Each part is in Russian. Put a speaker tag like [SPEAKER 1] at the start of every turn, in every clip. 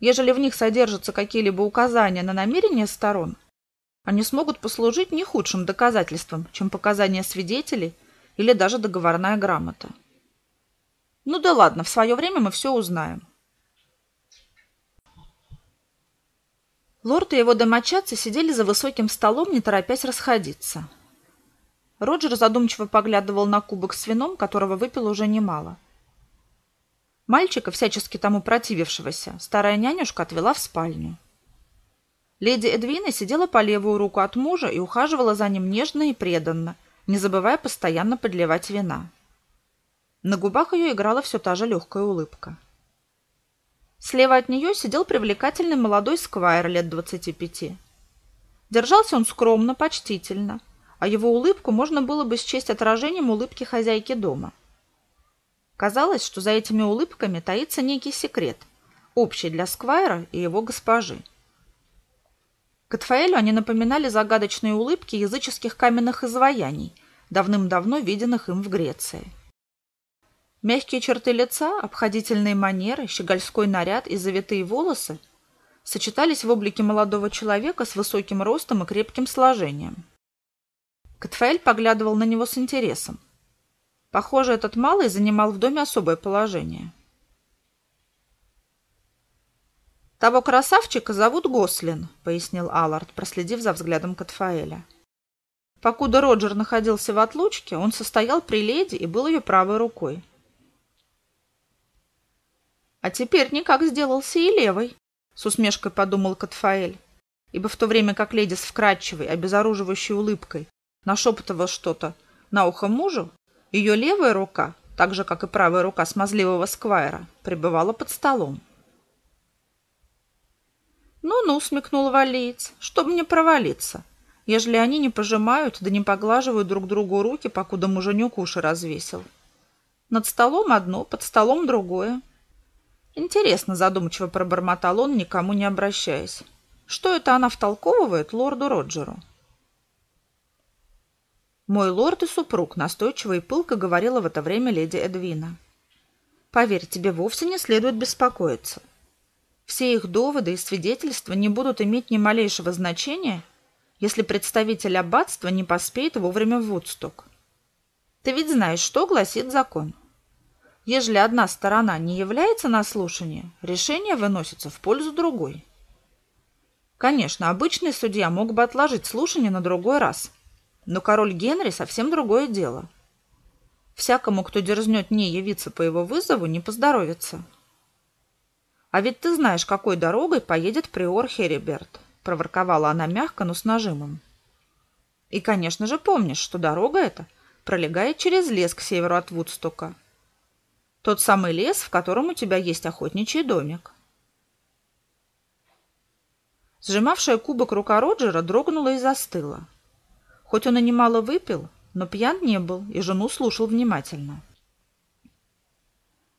[SPEAKER 1] Ежели в них содержатся какие-либо указания на намерения сторон, они смогут послужить не худшим доказательством, чем показания свидетелей или даже договорная грамота. Ну да ладно, в свое время мы все узнаем. Лорд и его домочадцы сидели за высоким столом, не торопясь расходиться. Роджер задумчиво поглядывал на кубок с вином, которого выпил уже немало. Мальчика, всячески тому противившегося, старая нянюшка отвела в спальню. Леди Эдвина сидела по левую руку от мужа и ухаживала за ним нежно и преданно, не забывая постоянно подливать вина. На губах ее играла все та же легкая улыбка. Слева от нее сидел привлекательный молодой сквайр лет двадцати пяти. Держался он скромно, почтительно, а его улыбку можно было бы счесть отражением улыбки хозяйки дома. Казалось, что за этими улыбками таится некий секрет, общий для сквайра и его госпожи. Катфаэлю они напоминали загадочные улыбки языческих каменных изваяний, давным-давно виденных им в Греции. Мягкие черты лица, обходительные манеры, щегольской наряд и завитые волосы сочетались в облике молодого человека с высоким ростом и крепким сложением. Катфаэль поглядывал на него с интересом. Похоже, этот малый занимал в доме особое положение. «Того красавчика зовут Гослин», — пояснил Аллард, проследив за взглядом Катфаэля. Покуда Роджер находился в отлучке, он состоял при леди и был ее правой рукой. «А теперь никак сделался и левой», — с усмешкой подумал Катфаэль, ибо в то время как леди с вкрадчивой, обезоруживающей улыбкой нашептывал что-то на ухо мужу, ее левая рука, так же, как и правая рука смазливого сквайра, пребывала под столом. «Ну-ну», — смекнул валиец, — «чтоб мне провалиться, ежели они не пожимают да не поглаживают друг другу руки, покуда муженек уши развесил. Над столом одно, под столом другое. Интересно, задумчиво пробормотал он, никому не обращаясь. Что это она втолковывает лорду Роджеру? Мой лорд и супруг, настойчиво и пылко говорила в это время леди Эдвина. Поверь, тебе вовсе не следует беспокоиться. Все их доводы и свидетельства не будут иметь ни малейшего значения, если представитель аббатства не поспеет вовремя в Вудсток. Ты ведь знаешь, что гласит закон. Ежели одна сторона не является на слушание, решение выносится в пользу другой. Конечно, обычный судья мог бы отложить слушание на другой раз, но король Генри совсем другое дело. Всякому, кто дерзнет не явиться по его вызову, не поздоровится. «А ведь ты знаешь, какой дорогой поедет приор Хериберт», — проворковала она мягко, но с нажимом. «И, конечно же, помнишь, что дорога эта пролегает через лес к северу от Вудстока. Тот самый лес, в котором у тебя есть охотничий домик». Сжимавшая кубок рука Роджера дрогнула и застыла. Хоть он и немало выпил, но пьян не был и жену слушал внимательно.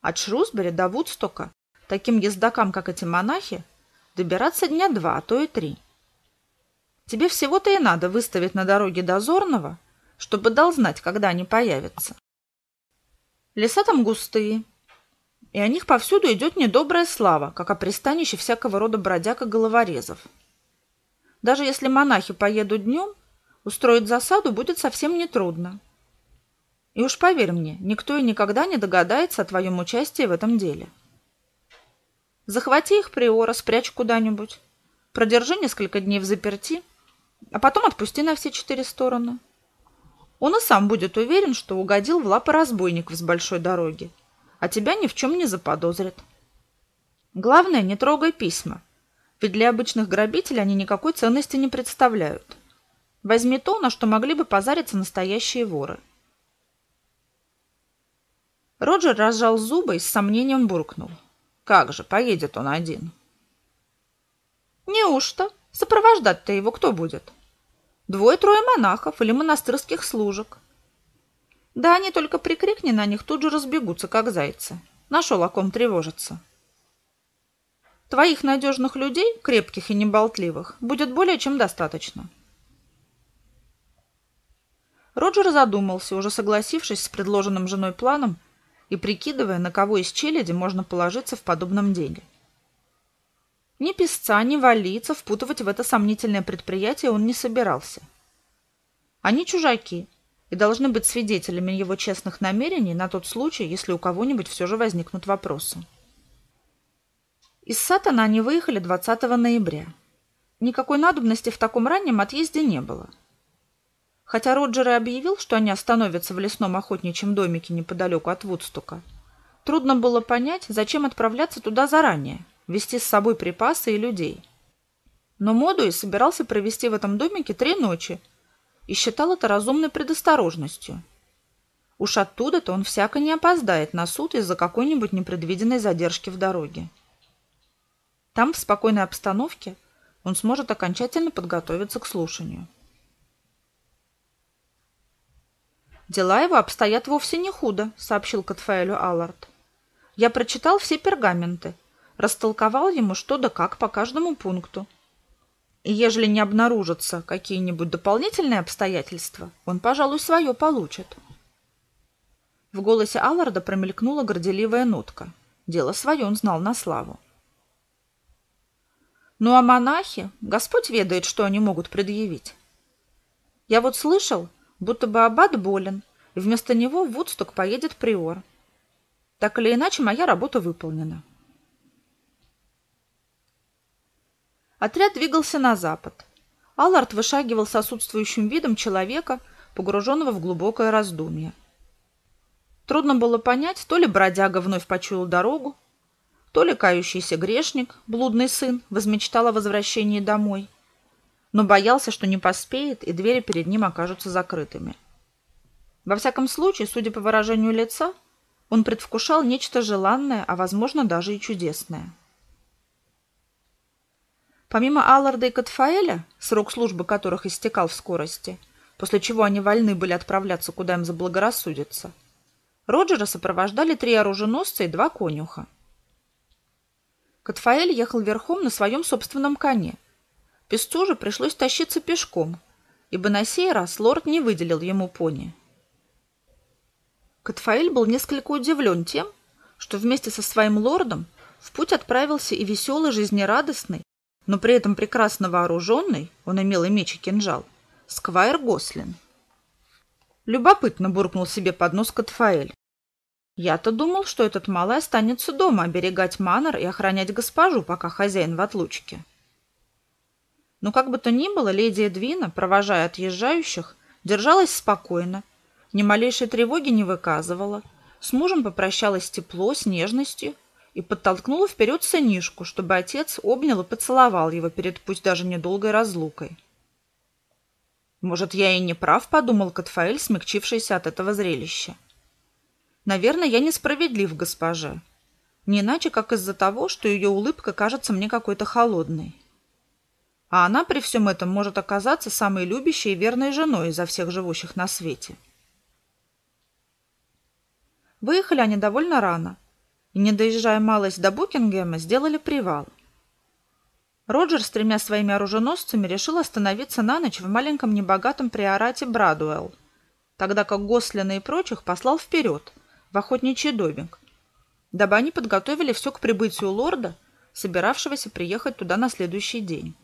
[SPEAKER 1] От Шрусбери до Вудстока таким ездокам, как эти монахи, добираться дня два, а то и три. Тебе всего-то и надо выставить на дороге дозорного, чтобы дал знать, когда они появятся. Леса там густые, и о них повсюду идет недобрая слава, как о пристанище всякого рода бродяг и головорезов. Даже если монахи поедут днем, Устроить засаду будет совсем нетрудно. И уж поверь мне, никто и никогда не догадается о твоем участии в этом деле. Захвати их приора, спрячь куда-нибудь. Продержи несколько дней в заперти, а потом отпусти на все четыре стороны. Он и сам будет уверен, что угодил в лапы разбойников с большой дороги, а тебя ни в чем не заподозрит. Главное, не трогай письма, ведь для обычных грабителей они никакой ценности не представляют. Возьми то, на что могли бы позариться настоящие воры. Роджер разжал зубы и с сомнением буркнул. Как же, поедет он один. Неужто? Сопровождать-то его кто будет? Двое-трое монахов или монастырских служек. Да они только прикрикни на них, тут же разбегутся, как зайцы. Нашел о ком тревожиться. Твоих надежных людей, крепких и неболтливых, будет более чем достаточно. — Роджер задумался, уже согласившись с предложенным женой планом и прикидывая, на кого из челяди можно положиться в подобном деле. Ни писца, ни валийца впутывать в это сомнительное предприятие он не собирался. Они чужаки и должны быть свидетелями его честных намерений на тот случай, если у кого-нибудь все же возникнут вопросы. Из Сатана они выехали 20 ноября. Никакой надобности в таком раннем отъезде не было. Хотя Роджер и объявил, что они остановятся в лесном охотничьем домике неподалеку от Вудстока, трудно было понять, зачем отправляться туда заранее, вести с собой припасы и людей. Но Модуи собирался провести в этом домике три ночи и считал это разумной предосторожностью. Уж оттуда-то он всяко не опоздает на суд из-за какой-нибудь непредвиденной задержки в дороге. Там, в спокойной обстановке, он сможет окончательно подготовиться к слушанию. «Дела его обстоят вовсе не худо», — сообщил Катфаэлю Аллард. «Я прочитал все пергаменты, растолковал ему что да как по каждому пункту. И ежели не обнаружатся какие-нибудь дополнительные обстоятельства, он, пожалуй, свое получит. В голосе Алларда промелькнула горделивая нотка. Дело свое он знал на славу. Ну а монахи, Господь ведает, что они могут предъявить. Я вот слышал, будто бы аббат болен, и вместо него в Вудсток поедет приор. Так или иначе, моя работа выполнена. Отряд двигался на запад. Аллард вышагивал с отсутствующим видом человека, погруженного в глубокое раздумье. Трудно было понять, то ли бродяга вновь почуял дорогу, то ли кающийся грешник, блудный сын, возмечтал о возвращении домой, но боялся, что не поспеет, и двери перед ним окажутся закрытыми. Во всяком случае, судя по выражению лица, он предвкушал нечто желанное, а, возможно, даже и чудесное. Помимо Алларда и Катфаэля, срок службы которых истекал в скорости, после чего они вольны были отправляться, куда им заблагорассудится, Роджера сопровождали три оруженосца и два конюха. Катфаэль ехал верхом на своем собственном коне. Песцу же пришлось тащиться пешком, ибо на сей раз лорд не выделил ему пони. Катфаэль был несколько удивлен тем, что вместе со своим лордом в путь отправился и веселый, жизнерадостный, но при этом прекрасно вооруженный, он имел и меч, и кинжал, Сквайр Гослин. Любопытно буркнул себе под нос Катфаэль. Я-то думал, что этот малый останется дома оберегать манор и охранять госпожу, пока хозяин в отлучке. Но как бы то ни было, леди Эдвина, провожая отъезжающих, держалась спокойно, ни малейшей тревоги не выказывала, с мужем попрощалась тепло, с нежностью – и подтолкнула вперед сынишку, чтобы отец обнял и поцеловал его перед пусть даже недолгой разлукой. «Может, я и не прав», — подумал Катфаэль, смягчившийся от этого зрелища. «Наверное, я несправедлив, госпоже. Не иначе, как из-за того, что ее улыбка кажется мне какой-то холодной. А она при всем этом может оказаться самой любящей и верной женой изо всех живущих на свете». Выехали они довольно рано — и, не доезжая малость до Букингема, сделали привал. Роджер с тремя своими оруженосцами решил остановиться на ночь в маленьком небогатом приорате Брадуэлл, тогда как Гослина и прочих послал вперед, в охотничий домик, дабы они подготовили все к прибытию лорда, собиравшегося приехать туда на следующий день.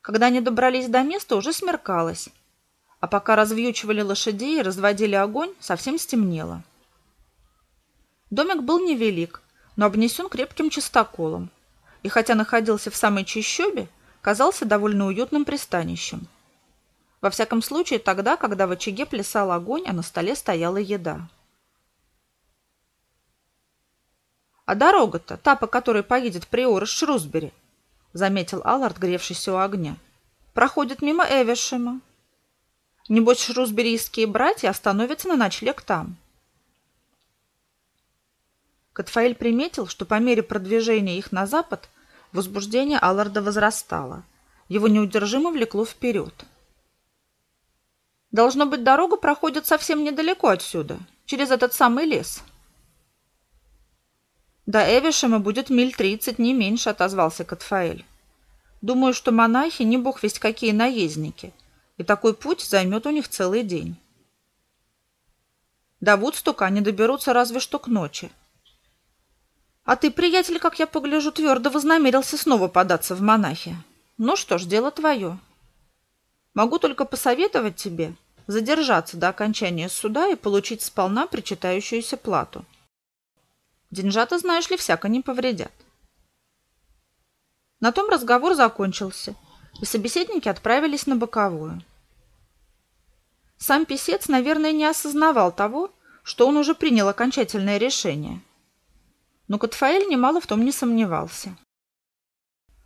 [SPEAKER 1] Когда они добрались до места, уже смеркалось, а пока развьючивали лошадей и разводили огонь, совсем стемнело. Домик был невелик, но обнесен крепким чистоколом, и хотя находился в самой чащобе, казался довольно уютным пристанищем. Во всяком случае, тогда, когда в очаге плясал огонь, а на столе стояла еда. «А дорога-то, та, по которой поедет приор Шрусбери», — заметил Аллард, гревшийся у огня, — «проходит мимо Эвишема. Небось, шрусберийские братья остановятся на ночлег там». Катфаэль приметил, что по мере продвижения их на запад возбуждение Алларда возрастало. Его неудержимо влекло вперед. «Должно быть, дорога проходит совсем недалеко отсюда, через этот самый лес». «До Эвишема будет миль тридцать, не меньше», — отозвался Катфаэль. «Думаю, что монахи не бог весть какие наездники, и такой путь займет у них целый день». До Вудстока они доберутся разве что к ночи, А ты, приятель, как я погляжу, твердо вознамерился снова податься в монахи. Ну что ж, дело твое. Могу только посоветовать тебе задержаться до окончания суда и получить сполна причитающуюся плату. Деньжата, знаешь ли, всяко не повредят. На том разговор закончился, и собеседники отправились на боковую. Сам писец, наверное, не осознавал того, что он уже принял окончательное решение – но Катфаэль немало в том не сомневался.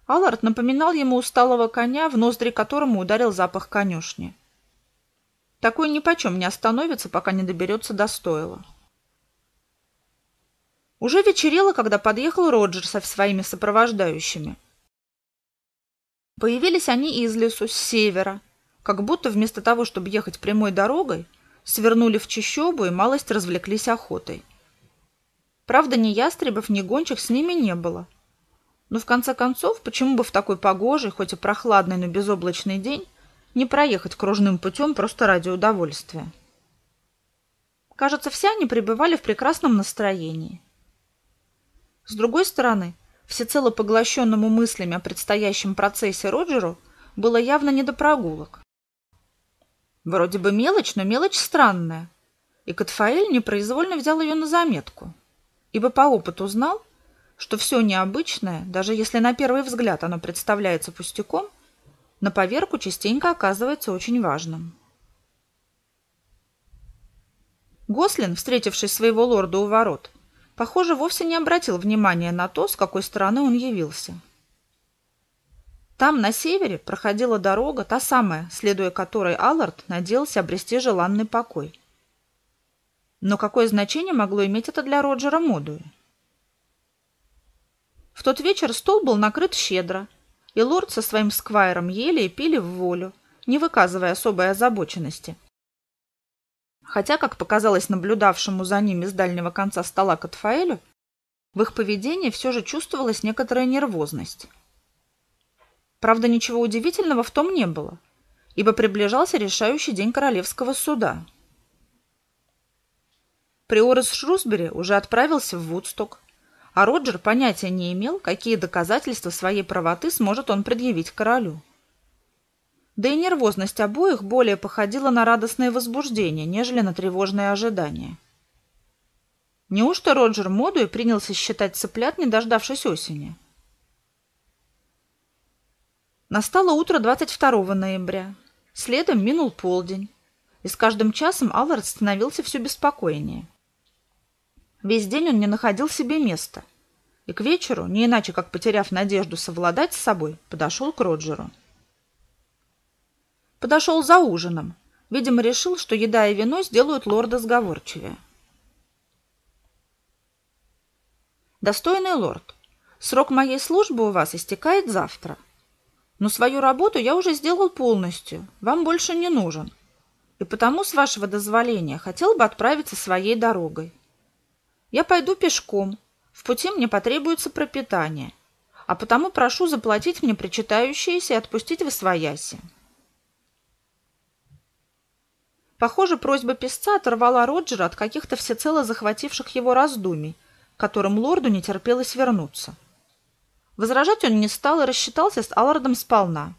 [SPEAKER 1] Аллард напоминал ему усталого коня, в ноздри которому ударил запах конюшни. Такой нипочем не остановится, пока не доберется до стойла. Уже вечерело, когда подъехал Роджер со своими сопровождающими. Появились они из лесу, с севера, как будто вместо того, чтобы ехать прямой дорогой, свернули в чащобу и малость развлеклись охотой. Правда, ни ястребов, ни гончих с ними не было. Но в конце концов, почему бы в такой погожий, хоть и прохладный, но безоблачный день, не проехать кружным путем просто ради удовольствия? Кажется, все они пребывали в прекрасном настроении. С другой стороны, всецело поглощенному мыслями о предстоящем процессе Роджеру было явно не до прогулок. Вроде бы мелочь, но мелочь странная, и Катфаэль непроизвольно взял ее на заметку ибо по опыту знал, что все необычное, даже если на первый взгляд оно представляется пустяком, на поверку частенько оказывается очень важным. Гослин, встретивший своего лорда у ворот, похоже, вовсе не обратил внимания на то, с какой стороны он явился. Там, на севере, проходила дорога, та самая, следуя которой Аллард надеялся обрести желанный покой – но какое значение могло иметь это для Роджера Модуи? В тот вечер стол был накрыт щедро, и лорд со своим сквайром ели и пили в волю, не выказывая особой озабоченности. Хотя, как показалось наблюдавшему за ними с дальнего конца стола Катфаэлю, в их поведении все же чувствовалась некоторая нервозность. Правда, ничего удивительного в том не было, ибо приближался решающий день королевского суда – Приор из Шрусбери уже отправился в Вудсток, а Роджер понятия не имел, какие доказательства своей правоты сможет он предъявить королю. Да и нервозность обоих более походила на радостное возбуждение, нежели на тревожное ожидание. Неужто Роджер Модуи принялся считать цыплят, не дождавшись осени? Настало утро 22 ноября. Следом минул полдень, и с каждым часом Аллард становился все беспокойнее. Весь день он не находил себе места. И к вечеру, не иначе как потеряв надежду совладать с собой, подошел к Роджеру. Подошел за ужином. Видимо, решил, что еда и вино сделают лорда сговорчивее. Достойный лорд, срок моей службы у вас истекает завтра. Но свою работу я уже сделал полностью, вам больше не нужен. И потому, с вашего дозволения, хотел бы отправиться своей дорогой. Я пойду пешком. В пути мне потребуется пропитание. А потому прошу заплатить мне причитающееся и отпустить в освояси. Похоже, просьба писца оторвала Роджера от каких-то всецело захвативших его раздумий, которым лорду не терпелось вернуться. Возражать он не стал и рассчитался с Аллардом сполна.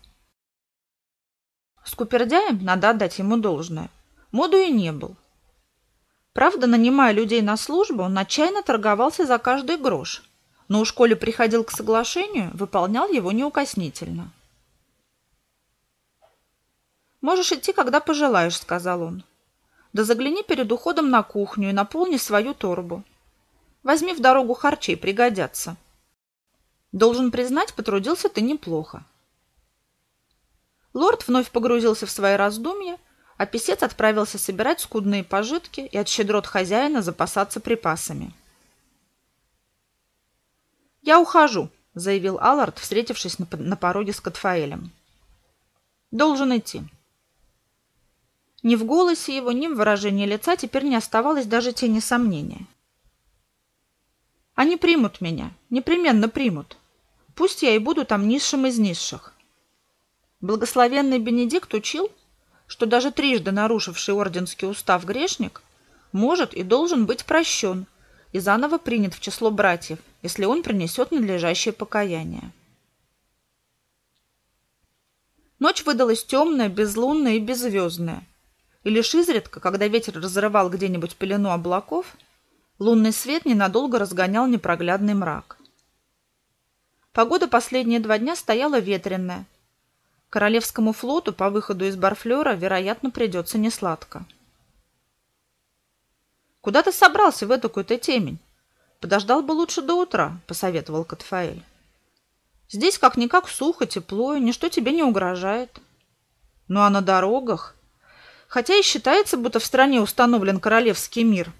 [SPEAKER 1] Скупердяем, надо отдать ему должное, моду и не был. Правда, нанимая людей на службу, он отчаянно торговался за каждый грош, но у школе приходил к соглашению, выполнял его неукоснительно. «Можешь идти, когда пожелаешь», — сказал он. «Да загляни перед уходом на кухню и наполни свою торбу. Возьми в дорогу харчей, пригодятся. Должен признать, потрудился ты неплохо». Лорд вновь погрузился в свои раздумья, а писец отправился собирать скудные пожитки и от щедрот хозяина запасаться припасами. «Я ухожу», — заявил Аллард, встретившись на, пороге с Катфаэлем. «Должен идти». Ни в голосе его, ни в выражении лица теперь не оставалось даже тени сомнения. «Они примут меня, непременно примут. Пусть я и буду там низшим из низших». Благословенный Бенедикт учил, что даже трижды нарушивший орденский устав грешник может и должен быть прощен, и заново принят в число братьев, если он принесет надлежащее покаяние. Ночь выдалась темная, безлунная и беззвездная. И лишь изредка, когда ветер разрывал где-нибудь пелену облаков, лунный свет ненадолго разгонял непроглядный мрак. Погода последние два дня стояла ветреная. Королевскому флоту по выходу из Барфлера, вероятно, придется несладко. «Куда ты собрался в эту-то темень? Подождал бы лучше до утра», — посоветовал Катфаэль. «Здесь как-никак сухо, тепло, ничто тебе не угрожает. Ну а на дорогах? Хотя и считается, будто в стране установлен королевский мир.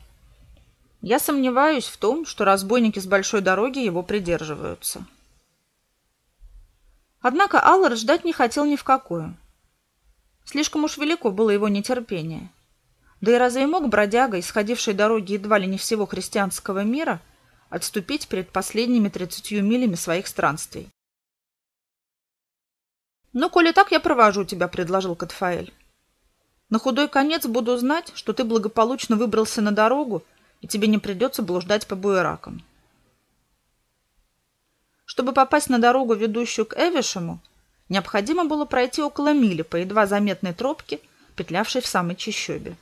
[SPEAKER 1] Я сомневаюсь в том, что разбойники с большой дороги его придерживаются». Однако Аллар ждать не хотел ни в какую. Слишком уж велико было его нетерпение. Да и разве мог бродяга, исходивший дороги едва ли не всего христианского мира, отступить перед последними тридцатью милями своих странствий? «Ну, коли так, я провожу тебя», — предложил Катфаэль. «На худой конец буду знать, что ты благополучно выбрался на дорогу, и тебе не придется блуждать по буеракам». Чтобы попасть на дорогу, ведущую к Эвишему, необходимо было пройти около мили по едва заметной тропке, петлявшей в самой чащобе.